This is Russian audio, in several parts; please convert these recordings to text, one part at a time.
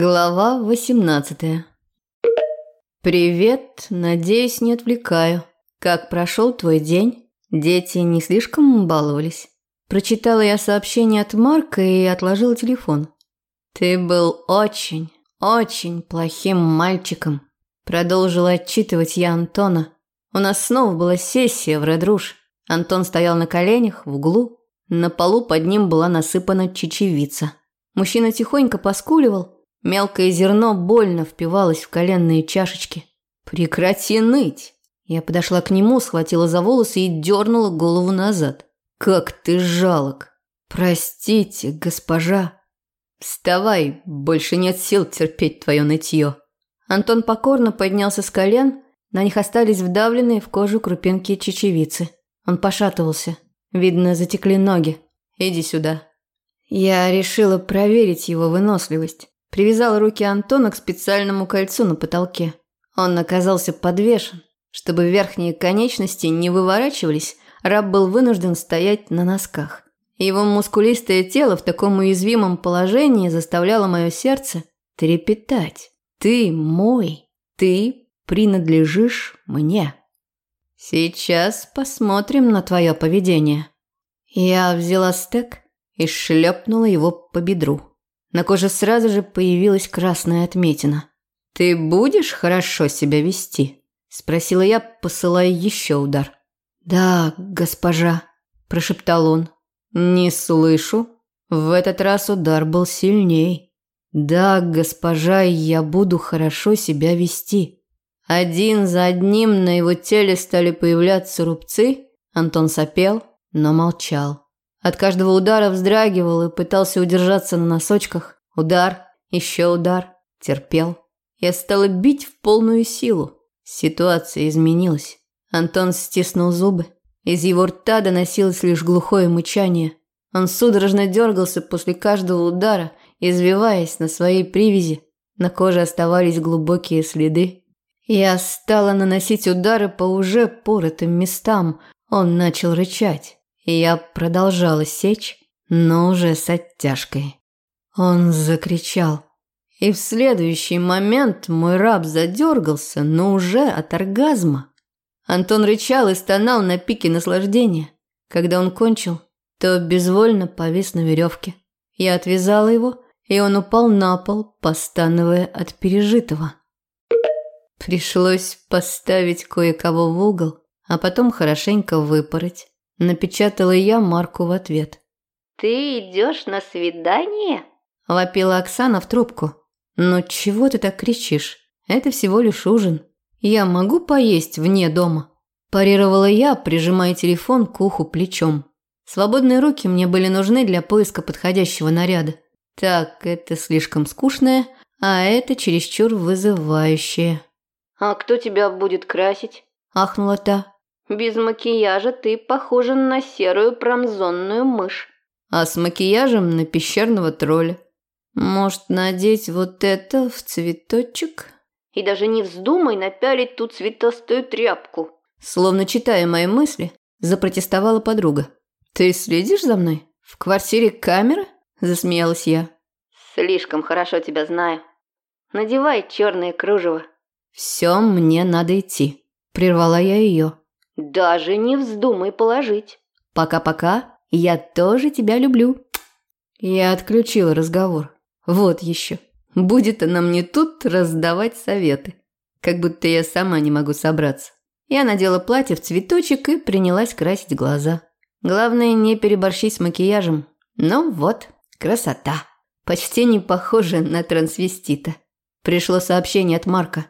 Глава 18 «Привет, надеюсь, не отвлекаю. Как прошел твой день? Дети не слишком баловались?» Прочитала я сообщение от Марка и отложила телефон. «Ты был очень, очень плохим мальчиком», продолжила отчитывать я Антона. У нас снова была сессия в Rouge. Антон стоял на коленях в углу. На полу под ним была насыпана чечевица. Мужчина тихонько поскуливал, Мелкое зерно больно впивалось в коленные чашечки. «Прекрати ныть!» Я подошла к нему, схватила за волосы и дернула голову назад. «Как ты жалок!» «Простите, госпожа!» «Вставай, больше нет сил терпеть твое нытье!» Антон покорно поднялся с колен, на них остались вдавленные в кожу крупинки чечевицы. Он пошатывался. Видно, затекли ноги. «Иди сюда». Я решила проверить его выносливость. Привязал руки Антона к специальному кольцу на потолке. Он оказался подвешен. Чтобы верхние конечности не выворачивались, раб был вынужден стоять на носках. Его мускулистое тело в таком уязвимом положении заставляло мое сердце трепетать. «Ты мой, ты принадлежишь мне». «Сейчас посмотрим на твое поведение». Я взяла стек и шлепнула его по бедру. На коже сразу же появилась красная отметина. «Ты будешь хорошо себя вести?» – спросила я, посылая еще удар. «Да, госпожа», – прошептал он. «Не слышу». В этот раз удар был сильней. «Да, госпожа, я буду хорошо себя вести». Один за одним на его теле стали появляться рубцы. Антон сопел, но молчал. От каждого удара вздрагивал и пытался удержаться на носочках. Удар, еще удар. Терпел. Я стала бить в полную силу. Ситуация изменилась. Антон стиснул зубы. Из его рта доносилось лишь глухое мычание. Он судорожно дергался после каждого удара, извиваясь на своей привязи. На коже оставались глубокие следы. Я стала наносить удары по уже поротым местам. Он начал рычать я продолжала сечь, но уже с оттяжкой. Он закричал. И в следующий момент мой раб задергался, но уже от оргазма. Антон рычал и стонал на пике наслаждения. Когда он кончил, то безвольно повис на веревке. Я отвязала его, и он упал на пол, постановая от пережитого. Пришлось поставить кое-кого в угол, а потом хорошенько выпороть. Напечатала я Марку в ответ. «Ты идешь на свидание?» – вопила Оксана в трубку. «Но чего ты так кричишь? Это всего лишь ужин. Я могу поесть вне дома?» Парировала я, прижимая телефон к уху плечом. Свободные руки мне были нужны для поиска подходящего наряда. Так, это слишком скучное, а это чересчур вызывающее. «А кто тебя будет красить?» – ахнула та. Без макияжа ты похожа на серую промзонную мышь. А с макияжем на пещерного тролля. Может, надеть вот это в цветочек? И даже не вздумай напялить ту цветастую тряпку. Словно читая мои мысли, запротестовала подруга. Ты следишь за мной? В квартире камера? Засмеялась я. Слишком хорошо тебя знаю. Надевай черное кружево. Все, мне надо идти. Прервала я ее. Даже не вздумай положить. Пока-пока, я тоже тебя люблю. Я отключила разговор. Вот еще. Будет она мне тут раздавать советы. Как будто я сама не могу собраться. Я надела платье в цветочек и принялась красить глаза. Главное, не переборщить с макияжем. Ну вот, красота. Почти не похожа на трансвестита. Пришло сообщение от Марка.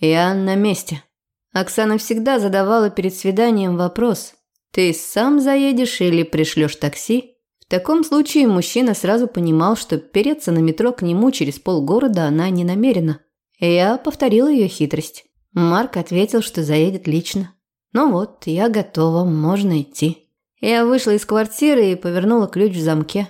Я на месте. Оксана всегда задавала перед свиданием вопрос «Ты сам заедешь или пришлешь такси?» В таком случае мужчина сразу понимал, что переться на метро к нему через полгорода она не намерена. Я повторила ее хитрость. Марк ответил, что заедет лично. «Ну вот, я готова, можно идти». Я вышла из квартиры и повернула ключ в замке.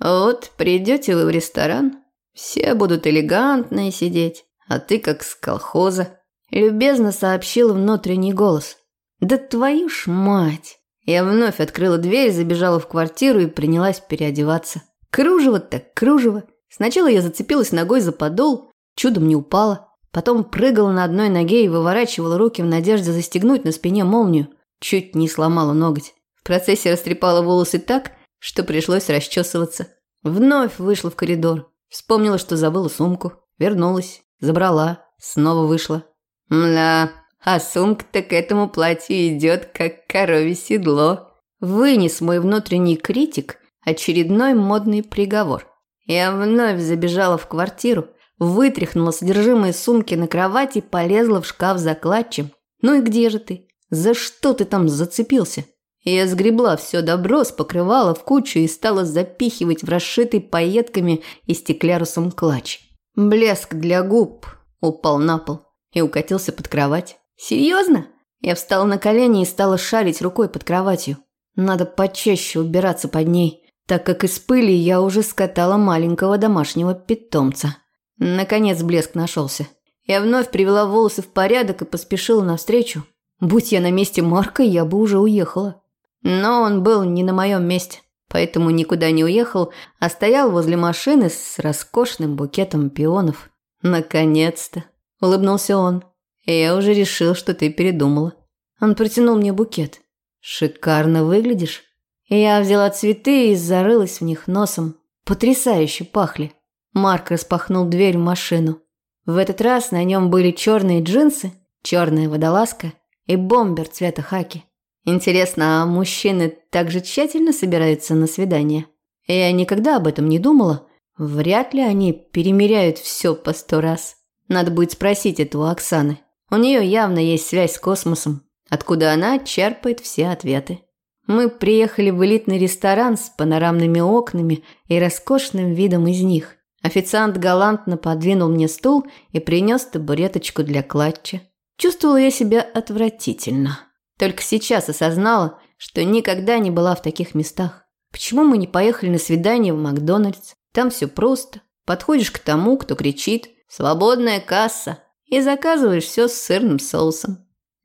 «Вот, придете вы в ресторан, все будут элегантные сидеть, а ты как с колхоза». Любезно сообщил внутренний голос. «Да твою ж мать!» Я вновь открыла дверь, забежала в квартиру и принялась переодеваться. Кружево так кружево, Сначала я зацепилась ногой за подол, чудом не упала. Потом прыгала на одной ноге и выворачивала руки в надежде застегнуть на спине молнию. Чуть не сломала ноготь. В процессе растрепала волосы так, что пришлось расчесываться. Вновь вышла в коридор. Вспомнила, что забыла сумку. Вернулась, забрала, снова вышла. Мля, а сумка-то к этому платью идет, как коровье седло. Вынес мой внутренний критик очередной модный приговор. Я вновь забежала в квартиру, вытряхнула содержимое сумки на кровать и полезла в шкаф за клатчем. «Ну и где же ты? За что ты там зацепился?» Я сгребла все добро с покрывала в кучу и стала запихивать в расшитый пайетками и стеклярусом клатч. Блеск для губ упал на пол и укатился под кровать. «Серьезно?» Я встала на колени и стала шарить рукой под кроватью. Надо почаще убираться под ней, так как из пыли я уже скатала маленького домашнего питомца. Наконец блеск нашелся. Я вновь привела волосы в порядок и поспешила навстречу. Будь я на месте Марка, я бы уже уехала. Но он был не на моем месте, поэтому никуда не уехал, а стоял возле машины с роскошным букетом пионов. «Наконец-то!» – улыбнулся он. «Я уже решил, что ты передумала». Он протянул мне букет. «Шикарно выглядишь». Я взяла цветы и зарылась в них носом. Потрясающе пахли. Марк распахнул дверь в машину. В этот раз на нем были черные джинсы, черная водолазка и бомбер цвета хаки. Интересно, а мужчины так же тщательно собираются на свидание? Я никогда об этом не думала. Вряд ли они перемеряют все по сто раз. Надо будет спросить это у Оксаны. У нее явно есть связь с космосом, откуда она черпает все ответы. Мы приехали в элитный ресторан с панорамными окнами и роскошным видом из них. Официант галантно подвинул мне стул и принес табуреточку для клатча. Чувствовала я себя отвратительно. Только сейчас осознала, что никогда не была в таких местах. Почему мы не поехали на свидание в Макдональдс? Там все просто. Подходишь к тому, кто кричит «Свободная касса!» и заказываешь все с сырным соусом.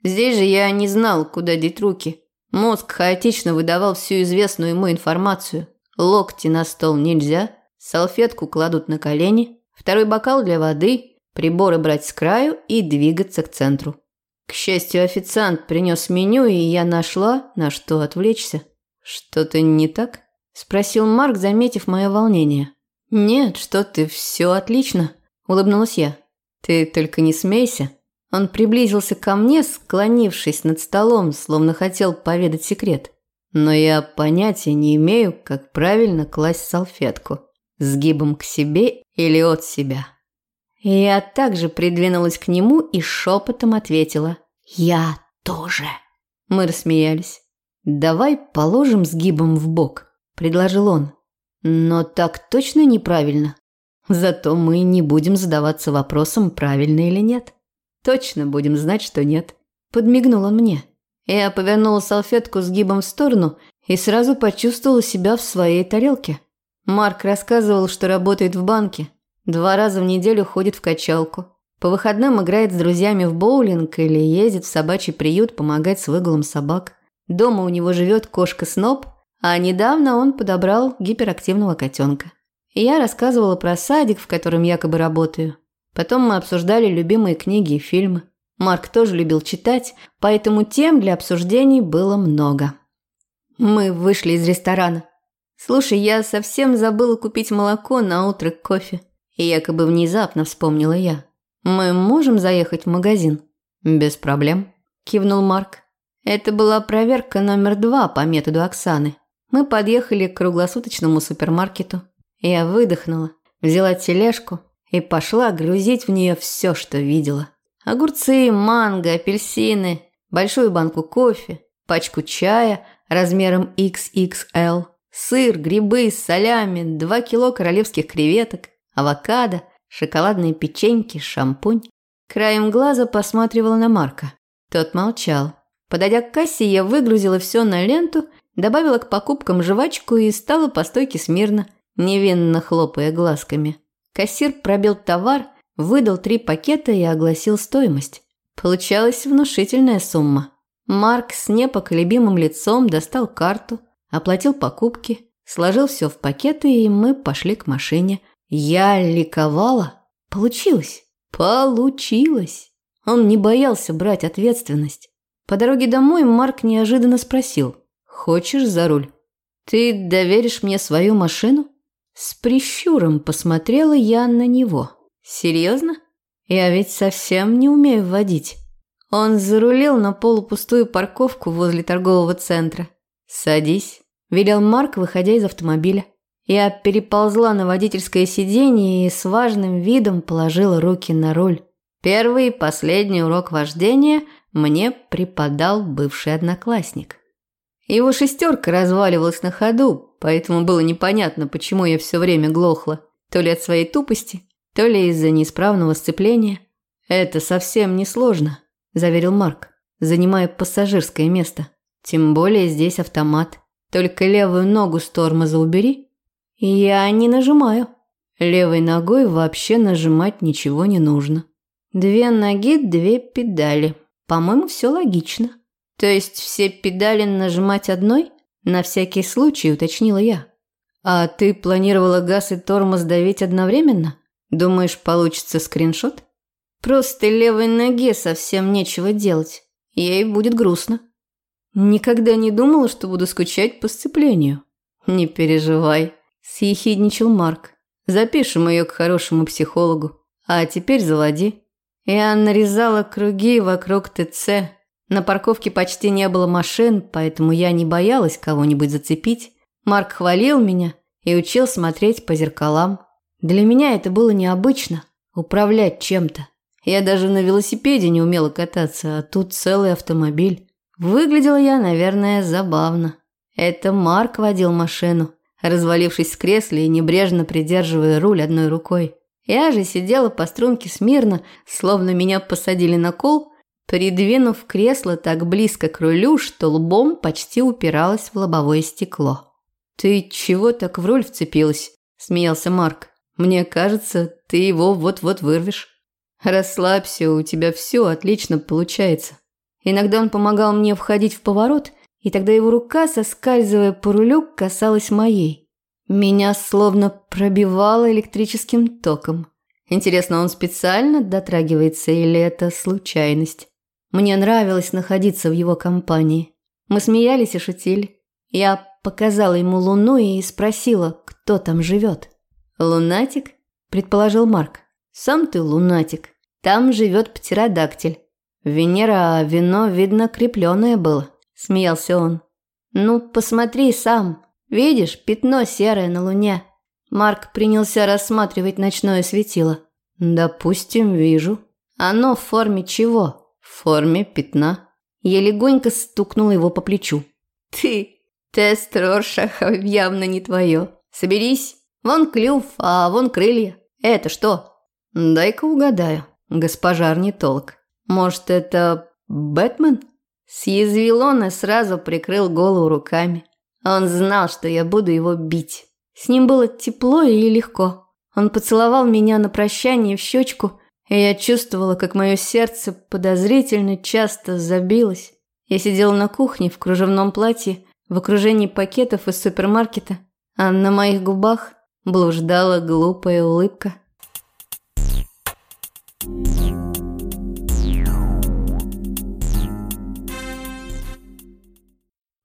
Здесь же я не знал, куда деть руки. Мозг хаотично выдавал всю известную ему информацию. Локти на стол нельзя, салфетку кладут на колени, второй бокал для воды, приборы брать с краю и двигаться к центру. К счастью, официант принес меню, и я нашла, на что отвлечься. «Что-то не так?» – спросил Марк, заметив мое волнение. «Нет, что ты, все отлично», – улыбнулась я. «Ты только не смейся». Он приблизился ко мне, склонившись над столом, словно хотел поведать секрет. Но я понятия не имею, как правильно класть салфетку. Сгибом к себе или от себя. Я также придвинулась к нему и шепотом ответила. «Я тоже». Мы рассмеялись. «Давай положим сгибом в бок», – предложил он. «Но так точно неправильно. Зато мы не будем задаваться вопросом, правильно или нет. Точно будем знать, что нет». Подмигнул он мне. Я повернула салфетку сгибом в сторону и сразу почувствовала себя в своей тарелке. Марк рассказывал, что работает в банке – Два раза в неделю ходит в качалку. По выходным играет с друзьями в боулинг или ездит в собачий приют помогать с выгулом собак. Дома у него живет кошка Сноб, а недавно он подобрал гиперактивного котенка. И я рассказывала про садик, в котором якобы работаю. Потом мы обсуждали любимые книги и фильмы. Марк тоже любил читать, поэтому тем для обсуждений было много. Мы вышли из ресторана. Слушай, я совсем забыла купить молоко на утро кофе. И якобы внезапно вспомнила я. «Мы можем заехать в магазин?» «Без проблем», – кивнул Марк. Это была проверка номер два по методу Оксаны. Мы подъехали к круглосуточному супермаркету. Я выдохнула, взяла тележку и пошла грузить в нее все, что видела. Огурцы, манго, апельсины, большую банку кофе, пачку чая размером XXL, сыр, грибы, солями, 2 кило королевских креветок, авокадо, шоколадные печеньки, шампунь. Краем глаза посматривала на Марка. Тот молчал. Подойдя к кассе, я выгрузила все на ленту, добавила к покупкам жвачку и стала по стойке смирно, невинно хлопая глазками. Кассир пробил товар, выдал три пакета и огласил стоимость. Получалась внушительная сумма. Марк с непоколебимым лицом достал карту, оплатил покупки, сложил все в пакеты, и мы пошли к машине – Я ликовала. Получилось. Получилось. Он не боялся брать ответственность. По дороге домой Марк неожиданно спросил. «Хочешь за руль? Ты доверишь мне свою машину?» С прищуром посмотрела я на него. «Серьезно? Я ведь совсем не умею водить». Он зарулил на полупустую парковку возле торгового центра. «Садись», – велел Марк, выходя из автомобиля. Я переползла на водительское сиденье и с важным видом положила руки на руль. Первый и последний урок вождения мне преподал бывший одноклассник. Его шестерка разваливалась на ходу, поэтому было непонятно, почему я все время глохла. То ли от своей тупости, то ли из-за неисправного сцепления. «Это совсем не сложно», – заверил Марк, занимая пассажирское место. «Тем более здесь автомат. Только левую ногу с тормоза убери». «Я не нажимаю». Левой ногой вообще нажимать ничего не нужно. Две ноги, две педали. По-моему, все логично. То есть все педали нажимать одной? На всякий случай, уточнила я. А ты планировала газ и тормоз давить одновременно? Думаешь, получится скриншот? Просто левой ноге совсем нечего делать. Ей будет грустно. Никогда не думала, что буду скучать по сцеплению. Не переживай, съехидничал Марк. Запишем ее к хорошему психологу. А теперь заводи. Я нарезала круги вокруг ТЦ. На парковке почти не было машин, поэтому я не боялась кого-нибудь зацепить. Марк хвалил меня и учил смотреть по зеркалам. Для меня это было необычно – управлять чем-то. Я даже на велосипеде не умела кататься, а тут целый автомобиль. Выглядела я, наверное, забавно. Это Марк водил машину, развалившись в кресле и небрежно придерживая руль одной рукой. Я же сидела по струнке смирно, словно меня посадили на кол, придвинув кресло так близко к рулю, что лбом почти упиралось в лобовое стекло. «Ты чего так в руль вцепилась?» – смеялся Марк. «Мне кажется, ты его вот-вот вырвешь». «Расслабься, у тебя все отлично получается». Иногда он помогал мне входить в поворот, и тогда его рука, соскальзывая по рулю, касалась моей. Меня словно пробивало электрическим током. Интересно, он специально дотрагивается или это случайность? Мне нравилось находиться в его компании. Мы смеялись и шутили. Я показала ему луну и спросила, кто там живет. «Лунатик?» – предположил Марк. «Сам ты лунатик. Там живет птеродактиль. Венера, вино, видно, крепленное было», – смеялся он. «Ну, посмотри сам. Видишь, пятно серое на луне. Марк принялся рассматривать ночное светило. Допустим, вижу. Оно в форме чего? В форме пятна. Я легонько стукнула его по плечу. Ты, тест Роршаха явно не твое. Соберись. Вон клюв, а вон крылья. Это что? Дай-ка угадаю, госпожа орнитолог. Может, это Бэтмен? Съязвил он и сразу прикрыл голову руками. Он знал, что я буду его бить. С ним было тепло и легко. Он поцеловал меня на прощание в щечку, и я чувствовала, как мое сердце подозрительно часто забилось. Я сидела на кухне в кружевном платье, в окружении пакетов из супермаркета, а на моих губах блуждала глупая улыбка. Thank you.